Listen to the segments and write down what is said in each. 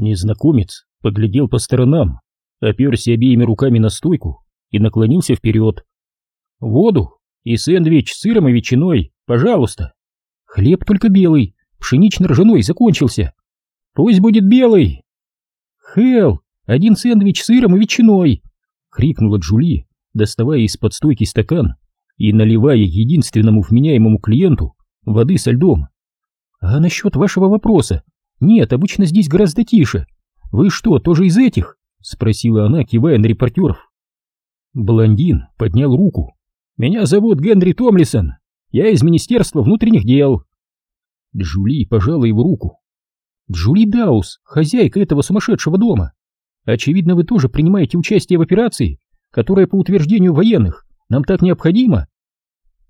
Незнакомец поглядел по сторонам, оперся обеими руками на стойку и наклонился вперед. «Воду и сэндвич с сыром и ветчиной, пожалуйста. Хлеб только белый, пшенично-ржаной закончился. Пусть будет белый!» «Хелл, один сэндвич с сыром и ветчиной!» — крикнула Джули, доставая из-под стойки стакан и наливая единственному вменяемому клиенту воды со льдом. «А насчет вашего вопроса? Нет, обычно здесь гораздо тише. Вы что, тоже из этих?» — спросила она, кивая на репортеров. Блондин поднял руку. «Меня зовут Генри Томлисон. Я из Министерства внутренних дел». Джули пожала его руку. «Джули Даус, хозяйка этого сумасшедшего дома. Очевидно, вы тоже принимаете участие в операции, которая, по утверждению военных, нам так необходима».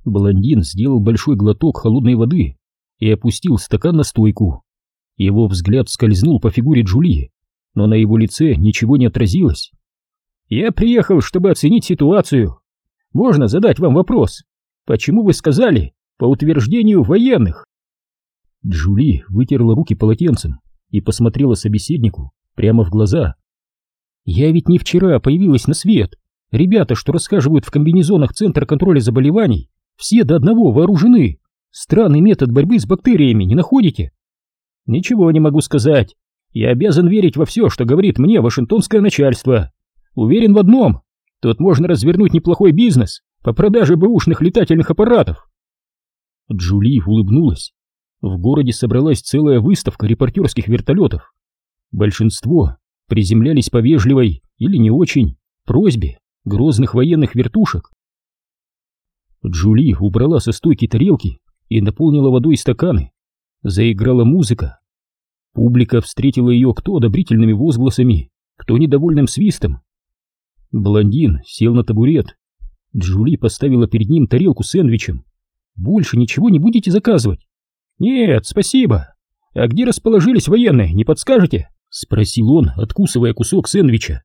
Блондин сделал большой глоток холодной воды и опустил стакан на стойку. Его взгляд скользнул по фигуре Джули, но на его лице ничего не отразилось. «Я приехал, чтобы оценить ситуацию. Можно задать вам вопрос? Почему вы сказали «по утверждению военных»?» Джули вытерла руки полотенцем и посмотрела собеседнику прямо в глаза. «Я ведь не вчера появилась на свет. Ребята, что рассказывают в комбинезонах Центра контроля заболеваний, все до одного вооружены. Странный метод борьбы с бактериями, не находите?» «Ничего не могу сказать. Я обязан верить во все, что говорит мне вашингтонское начальство. Уверен в одном. Тут можно развернуть неплохой бизнес по продаже бэушных летательных аппаратов. Джули улыбнулась. В городе собралась целая выставка репортерских вертолетов. Большинство приземлялись по вежливой или не очень просьбе грозных военных вертушек. Джули убрала со стойки тарелки и наполнила водой стаканы. Заиграла музыка. Публика встретила ее кто одобрительными возгласами, кто недовольным свистом. Блондин сел на табурет. Джули поставила перед ним тарелку с сэндвичем. «Больше ничего не будете заказывать?» «Нет, спасибо. А где расположились военные, не подскажете?» — спросил он, откусывая кусок сэндвича.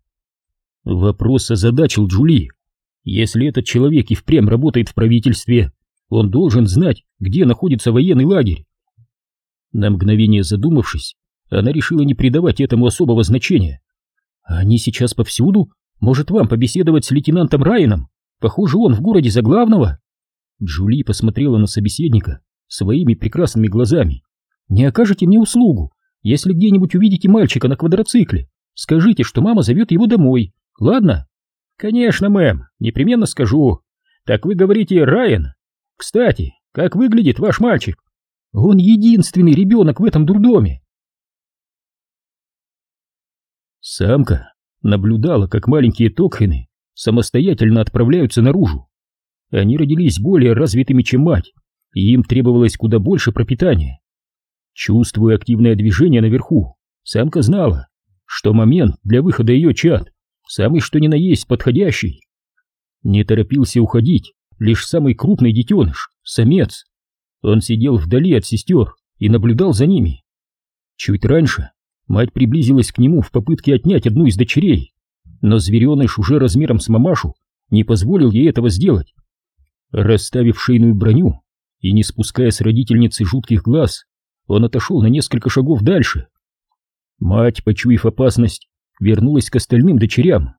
Вопрос озадачил Джули. Если этот человек и впрямь работает в правительстве, он должен знать, где находится военный лагерь. На мгновение задумавшись, она решила не придавать этому особого значения. «Они сейчас повсюду? Может, вам побеседовать с лейтенантом Райаном? Похоже, он в городе за главного?» Джули посмотрела на собеседника своими прекрасными глазами. «Не окажете мне услугу, если где-нибудь увидите мальчика на квадроцикле? Скажите, что мама зовет его домой, ладно?» «Конечно, мэм, непременно скажу. Так вы говорите, Райан? Кстати, как выглядит ваш мальчик?» Он единственный ребенок в этом дурдоме. Самка наблюдала, как маленькие токхены самостоятельно отправляются наружу. Они родились более развитыми, чем мать, и им требовалось куда больше пропитания. Чувствуя активное движение наверху, самка знала, что момент для выхода ее чад самый что ни на есть подходящий. Не торопился уходить лишь самый крупный детеныш, самец, он сидел вдали от сестер и наблюдал за ними. Чуть раньше мать приблизилась к нему в попытке отнять одну из дочерей, но звереныш уже размером с мамашу не позволил ей этого сделать. Расставив шейную броню и не спуская с родительницы жутких глаз, он отошел на несколько шагов дальше. Мать, почуяв опасность, вернулась к остальным дочерям.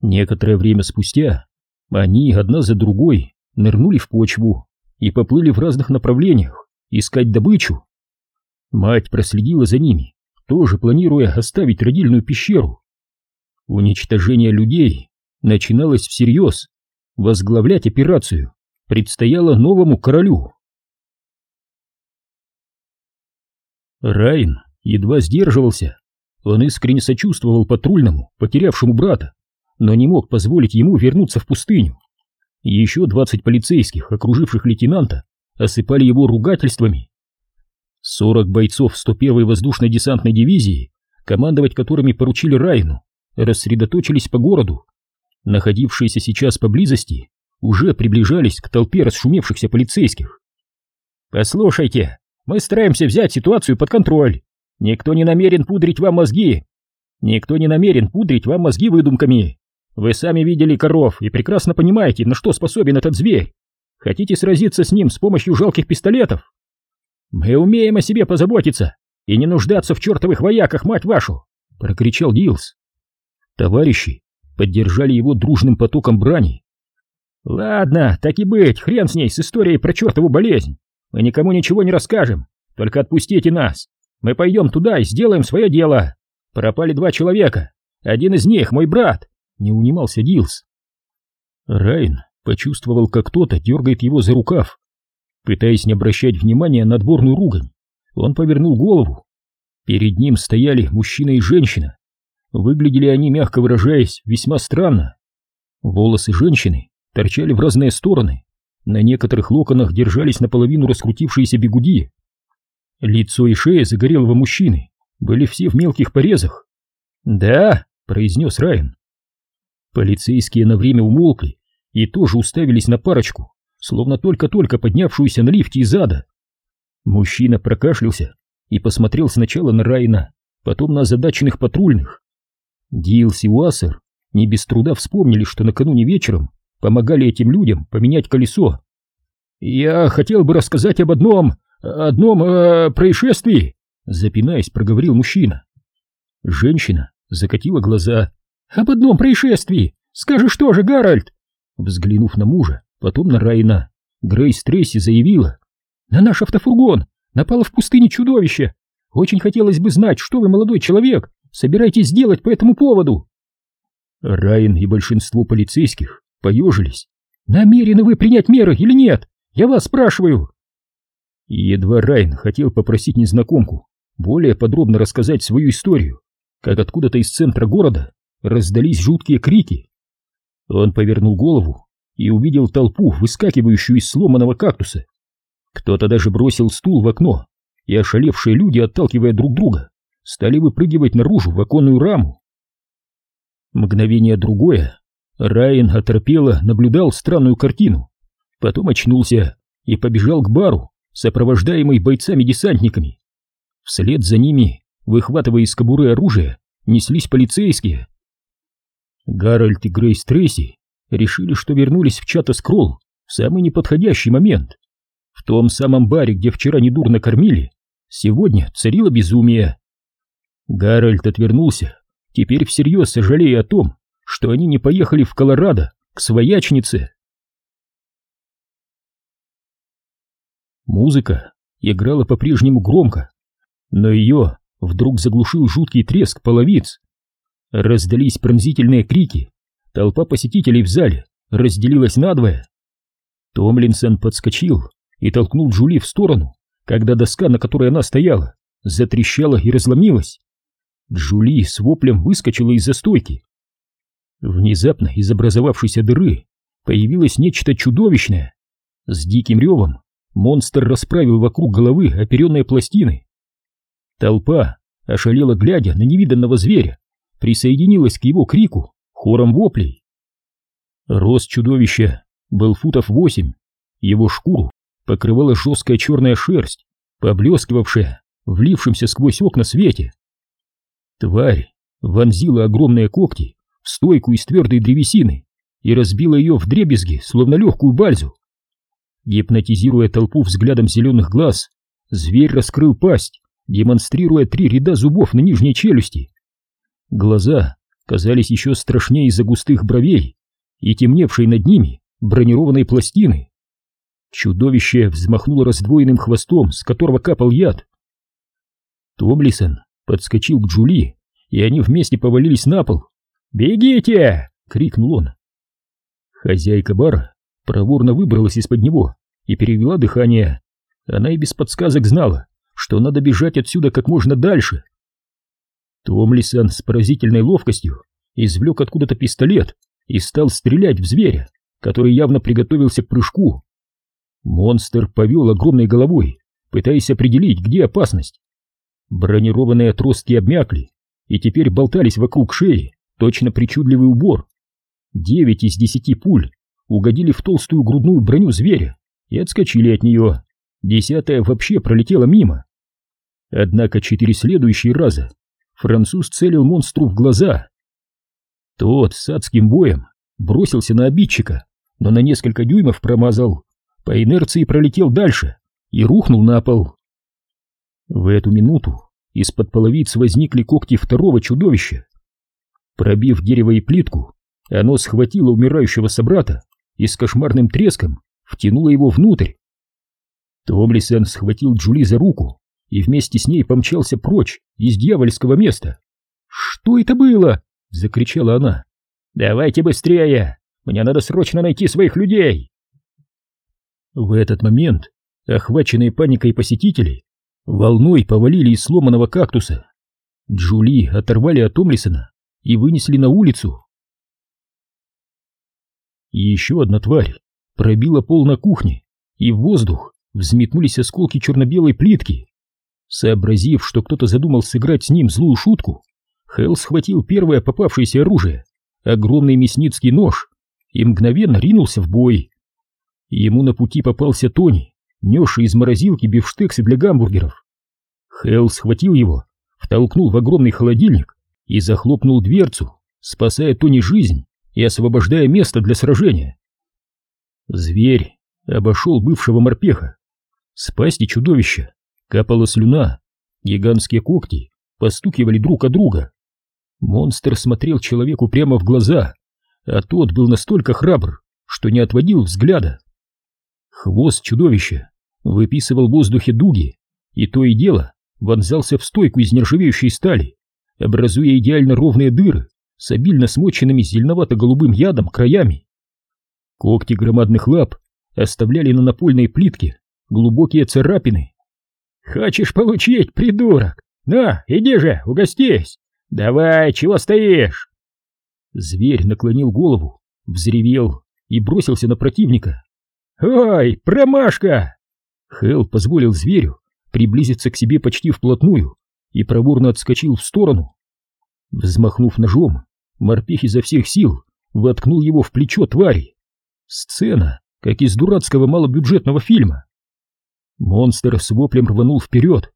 Некоторое время спустя они одна за другой нырнули в почву и поплыли в разных направлениях искать добычу. Мать проследила за ними, тоже планируя оставить родильную пещеру. Уничтожение людей начиналось всерьез. Возглавлять операцию предстояло новому королю. Райн едва сдерживался. Он искренне сочувствовал патрульному, потерявшему брата, но не мог позволить ему вернуться в пустыню. Еще двадцать полицейских, окруживших лейтенанта, осыпали его ругательствами. Сорок бойцов 101-й воздушной десантной дивизии, командовать которыми поручили Райну, рассредоточились по городу. Находившиеся сейчас поблизости уже приближались к толпе расшумевшихся полицейских. «Послушайте, мы стараемся взять ситуацию под контроль. Никто не намерен пудрить вам мозги. Никто не намерен пудрить вам мозги выдумками. Вы сами видели коров и прекрасно понимаете, на что способен этот зверь. Хотите сразиться с ним с помощью жалких пистолетов? Мы умеем о себе позаботиться. и не нуждаться в чертовых вояках, мать вашу!» — прокричал Дилс. Товарищи поддержали его дружным потоком брани. «Ладно, так и быть, хрен с ней, с историей про чертову болезнь. Мы никому ничего не расскажем, только отпустите нас. Мы пойдем туда и сделаем свое дело. Пропали два человека, один из них мой брат», — не унимался Дилс. Райн почувствовал, как кто-то дергает его за рукав. Пытаясь не обращать внимания на отборную ругань, он повернул голову. Перед ним стояли мужчина и женщина. Выглядели они, мягко выражаясь, весьма странно. Волосы женщины торчали в разные стороны, на некоторых локонах держались наполовину раскрутившиеся бегуди. Лицо и шея загорелого мужчины были все в мелких порезах. «Да», — произнес Райан. Полицейские на время умолкли и тоже уставились на парочку, словно только-только поднявшуюся на лифте из ада. Мужчина прокашлялся и посмотрел сначала на Райна, потом на озадаченных патрульных. Дилс и Уассер не без труда вспомнили, что накануне вечером помогали этим людям поменять колесо. «Я хотел бы рассказать об одном... одном э, происшествии», запинаясь, проговорил мужчина. Женщина закатила глаза. «Об одном происшествии! Скажешь тоже, Гарольд!» Взглянув на мужа, потом на Райна, Грейс Трейси заявила. «На наш автофургон напало в пустыне чудовище! Очень хотелось бы знать, что вы, молодой человек, собираетесь сделать по этому поводу?» Райан и большинство полицейских поежились. «Намерены вы принять меры или нет? Я вас спрашиваю!» Едва Райан хотел попросить незнакомку более подробно рассказать свою историю, как откуда-то из центра города раздались жуткие крики. Он повернул голову и увидел толпу, выскакивающую из сломанного кактуса. Кто-то даже бросил стул в окно, и ошалевшие люди, отталкивая друг друга, стали выпрыгивать наружу в оконную раму. Мгновение другое, Райан оторпело наблюдал странную картину, потом очнулся и побежал к бару, сопровождаемый бойцами-десантниками. Вслед за ними, выхватывая из кобуры оружие, неслись полицейские. Гарольд и Грейс Трейси решили, что вернулись в чата Скролл в самый неподходящий момент. В том самом баре, где вчера недурно кормили, сегодня царило безумие. Гарольд отвернулся, теперь всерьез сожалея о том, что они не поехали в Колорадо к своячнице. Музыка играла по-прежнему громко, но ее вдруг заглушил жуткий треск половиц. Раздались пронзительные крики, толпа посетителей в зале разделилась надвое. Томлинсон подскочил и толкнул Джули в сторону, когда доска, на которой она стояла, затрещала и разломилась. Джули с воплем выскочила из-за стойки. Внезапно из образовавшейся дыры появилось нечто чудовищное. С диким ревом монстр расправил вокруг головы оперенные пластины. Толпа, ошалела глядя на невиданного зверя, присоединилась к его крику хором воплей. Рост чудовища был футов восемь, его шкуру покрывала жесткая черная шерсть, поблескивавшая влившимся сквозь окна свете. Тварь вонзила огромные когти в стойку из твердой древесины и разбила ее в дребезги, словно легкую бальзу. Гипнотизируя толпу взглядом зеленых глаз, зверь раскрыл пасть, демонстрируя три ряда зубов на нижней челюсти. Глаза казались еще страшнее из-за густых бровей и темневшей над ними бронированной пластины. Чудовище взмахнуло раздвоенным хвостом, с которого капал яд. Томлисон подскочил к Джули, и они вместе повалились на пол. «Бегите!» — крикнул он. Хозяйка бара проворно выбралась из-под него и перевела дыхание. Она и без подсказок знала, что надо бежать отсюда как можно дальше. Томлисон с поразительной ловкостью извлек откуда-то пистолет и стал стрелять в зверя, который явно приготовился к прыжку. Монстр повел огромной головой, пытаясь определить, где опасность. Бронированные отростки обмякли и теперь болтались вокруг шеи, точно причудливый убор. Девять из десяти пуль угодили в толстую грудную броню зверя и отскочили от нее. Десятая вообще пролетела мимо. Однако четыре следующие раза француз целил монстру в глаза. Тот с адским боем бросился на обидчика, но на несколько дюймов промазал, по инерции пролетел дальше и рухнул на пол. В эту минуту из-под половиц возникли когти второго чудовища. Пробив дерево и плитку, оно схватило умирающего собрата и с кошмарным треском втянуло его внутрь. Томлисон схватил Джули за руку и вместе с ней помчался прочь из дьявольского места. «Что это было?» — закричала она. «Давайте быстрее! Мне надо срочно найти своих людей!» В этот момент охваченные паникой посетители волной повалили из сломанного кактуса. Джули оторвали от Томлисона и вынесли на улицу. Еще одна тварь пробила пол на кухне, и в воздух взметнулись осколки черно-белой плитки. Сообразив, что кто-то задумал сыграть с ним злую шутку, Хелл схватил первое попавшееся оружие, огромный мясницкий нож, и мгновенно ринулся в бой. Ему на пути попался Тони, несший из морозилки бифштексы для гамбургеров. Хелл схватил его, втолкнул в огромный холодильник и захлопнул дверцу, спасая Тони жизнь и освобождая место для сражения. Зверь обошел бывшего морпеха. С пасти чудовища капала слюна, гигантские когти постукивали друг о друга. Монстр смотрел человеку прямо в глаза, а тот был настолько храбр, что не отводил взгляда. Хвост чудовища выписывал в воздухе дуги, и то и дело вонзался в стойку из нержавеющей стали, образуя идеально ровные дыры с обильно смоченными зеленовато-голубым ядом краями. Когти громадных лап оставляли на напольной плитке глубокие царапины. «Хочешь получить, придурок? На, иди же, угостись! Давай, чего стоишь?» Зверь наклонил голову, взревел и бросился на противника. «Ой, промашка!» Хелл позволил зверю приблизиться к себе почти вплотную и проворно отскочил в сторону. Взмахнув ножом, морпех изо всех сил воткнул его в плечо твари. Сцена, как из дурацкого малобюджетного фильма. Монстр с воплем рванул вперед.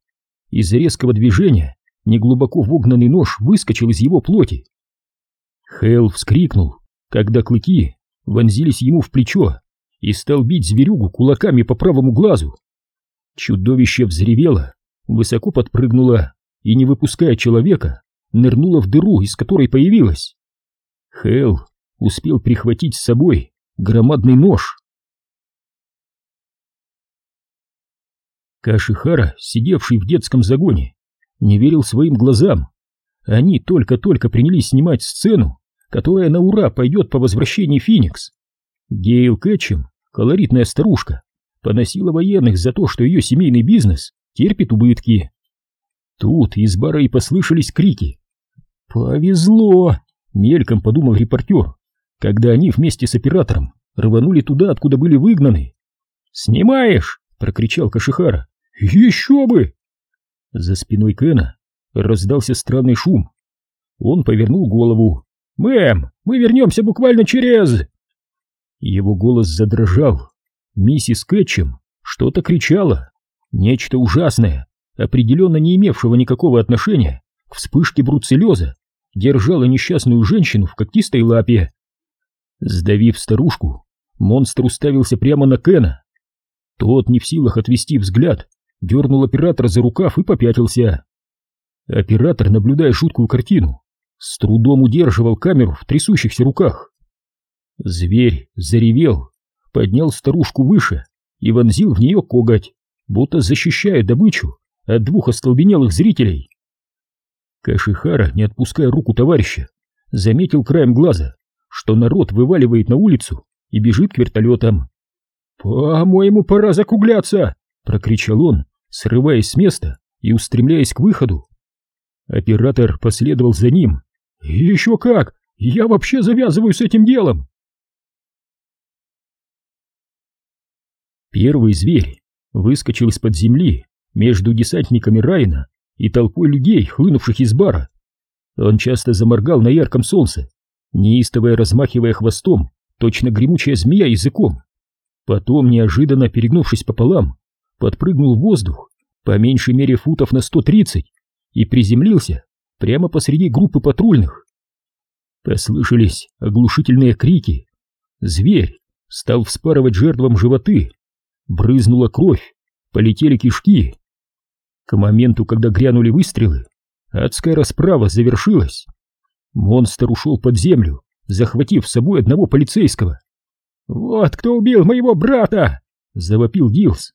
Из резкого движения неглубоко вогнанный нож выскочил из его плоти. Хелл вскрикнул, когда клыки вонзились ему в плечо и стал бить зверюгу кулаками по правому глазу. Чудовище взревело, высоко подпрыгнуло и, не выпуская человека, нырнуло в дыру, из которой появилась. Хелл успел прихватить с собой громадный нож. Кашихара, сидевший в детском загоне, не верил своим глазам. Они только-только принялись снимать сцену, которая на ура пойдет по возвращении Феникс. Гейл Кэтчем, колоритная старушка, поносила военных за то, что ее семейный бизнес терпит убытки. Тут из бара и послышались крики. «Повезло!» — мельком подумал репортер, когда они вместе с оператором рванули туда, откуда были выгнаны. «Снимаешь!» — прокричал Кашихара. «Еще бы!» За спиной Кена раздался странный шум. Он повернул голову. «Мэм, мы вернемся буквально через...» Его голос задрожал. Миссис Кэтчем что-то кричала. Нечто ужасное, определенно не имевшего никакого отношения к вспышке бруцеллеза, держала несчастную женщину в когтистой лапе. Сдавив старушку, монстр уставился прямо на Кена. Тот, не в силах отвести взгляд, дернул оператора за рукав и попятился. Оператор, наблюдая шуткую картину, с трудом удерживал камеру в трясущихся руках. Зверь заревел, поднял старушку выше и вонзил в нее коготь, будто защищая добычу от двух остолбенелых зрителей. Кашихара, не отпуская руку товарища, заметил краем глаза, что народ вываливает на улицу и бежит к вертолетам. «По-моему, пора закругляться!» — прокричал он, срываясь с места и устремляясь к выходу. Оператор последовал за ним. «Еще как! Я вообще завязываю с этим делом!» Первый зверь выскочил из-под земли между десантниками Райна и толпой людей, хлынувших из бара. Он часто заморгал на ярком солнце, неистовая размахивая хвостом, точно гремучая змея языком. Потом, неожиданно перегнувшись пополам, подпрыгнул в воздух, по меньшей мере футов на 130, и приземлился прямо посреди группы патрульных. Послышались оглушительные крики. Зверь стал вспарывать жертвам животы, Брызнула кровь, полетели кишки. К моменту, когда грянули выстрелы, адская расправа завершилась. Монстр ушел под землю, захватив с собой одного полицейского. «Вот кто убил моего брата!» — завопил Дилс.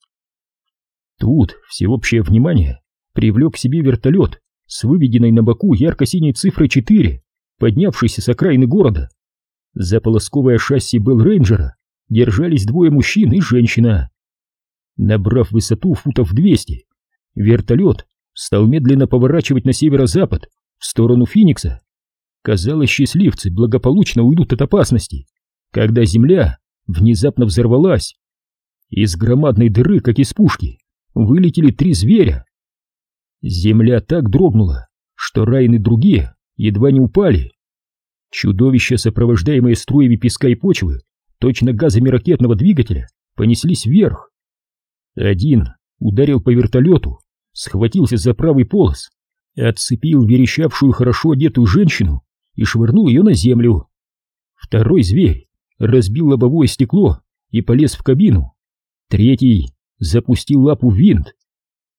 Тут всеобщее внимание привлек к себе вертолет с выведенной на боку ярко-синей цифрой 4, поднявшийся с окраины города. За полосковое шасси был рейнджера держались двое мужчин и женщина. Набрав высоту футов 200, вертолет стал медленно поворачивать на северо-запад, в сторону Феникса. Казалось, счастливцы благополучно уйдут от опасности, когда земля внезапно взорвалась. Из громадной дыры, как из пушки, вылетели три зверя. Земля так дрогнула, что Райан и другие едва не упали. Чудовища, сопровождаемые струями песка и почвы, точно газами ракетного двигателя, понеслись вверх. Один ударил по вертолету, схватился за правый полос, отцепил верещавшую хорошо одетую женщину и швырнул ее на землю. Второй зверь разбил лобовое стекло и полез в кабину. Третий запустил лапу в винт.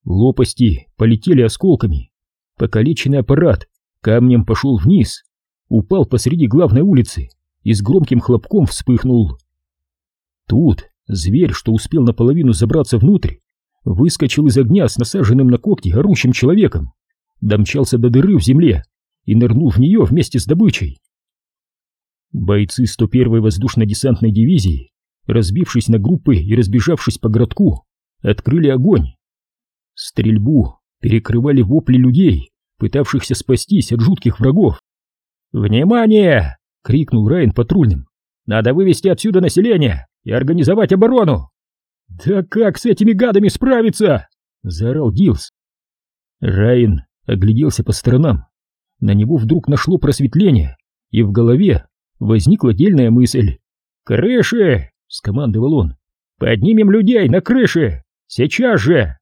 Лопасти полетели осколками. Покалеченный аппарат камнем пошел вниз, упал посреди главной улицы и с громким хлопком вспыхнул. Тут зверь, что успел наполовину забраться внутрь, выскочил из огня с насаженным на когти орущим человеком, домчался до дыры в земле и нырнул в нее вместе с добычей. Бойцы 101-й воздушно-десантной дивизии, разбившись на группы и разбежавшись по городку, открыли огонь. Стрельбу перекрывали вопли людей, пытавшихся спастись от жутких врагов. «Внимание!» — крикнул Райан патрульным. «Надо вывести отсюда население и организовать оборону!» «Да как с этими гадами справиться?» — заорал Дилс. Райан огляделся по сторонам. На него вдруг нашло просветление, и в голове возникла дельная мысль. «Крыши!» — скомандовал он. «Поднимем людей на крыши! Сейчас же!»